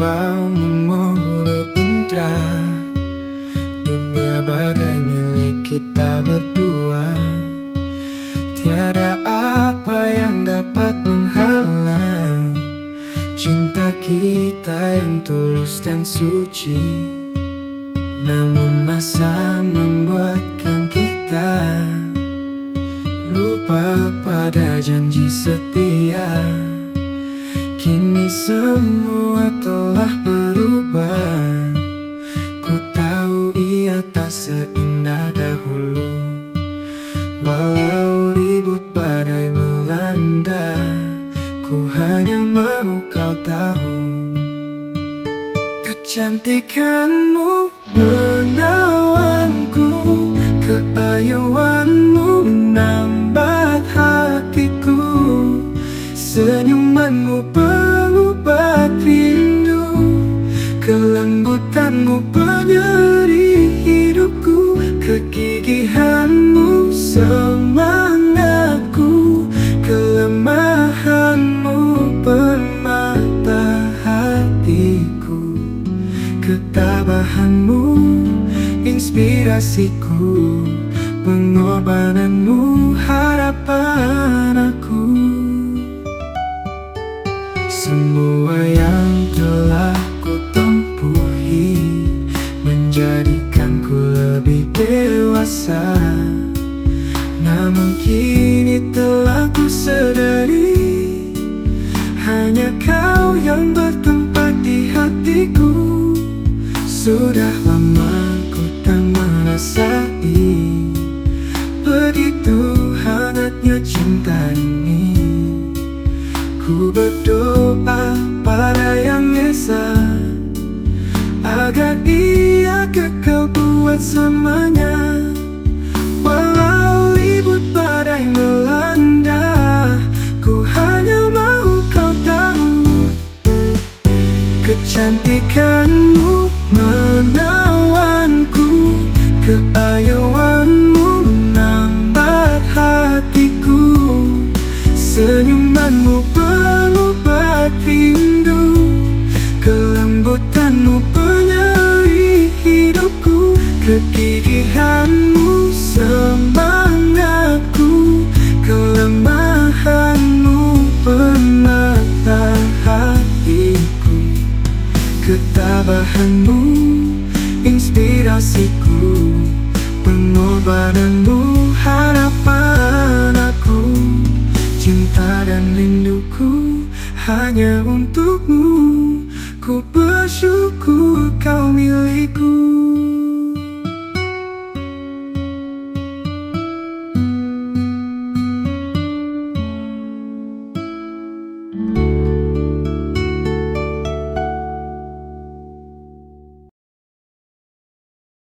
membangunmu berpindah Dunia bagai milik kita berdua. Tiada apa yang dapat menghalang Cinta kita yang tulus dan suci. Namun masa membuatkan kita Lupa pada janji setia. Kini semua telah berubah. Ku tahu ia tak seindah dahulu. Walau ribut badai melanda Ku hanya mau kau tahu. Kecantikanmu menawanku Keayuanmu menambat hatiku Senyumanmu pengobat rindu Kelembutanmu penyeri hidupku Kegigihanmu semangatku Kelemahanmu permata hatiku Ketabahanmu inspirasiku Pengorbananmu harapan aku semua yang telah ku tempuhi Menjadikanku lebih dewasa. Namun kini telah ku sadari Hanya kau yang bertempat di hatiku. Sudah lama ku tak merasai Begitu hangatnya cinta Agar ia kekal buat selamanya Walau ribut badai melanda Ku hanya mau kau tahu. Kecantikanmu menawanku Keayuanmu Kegigihanmu semangatku Kelemahanmu penata hatiku. Ketabahanmu inspirasiku Pengorbananmu harapan aku. Cinta dan rinduku hanya untukmu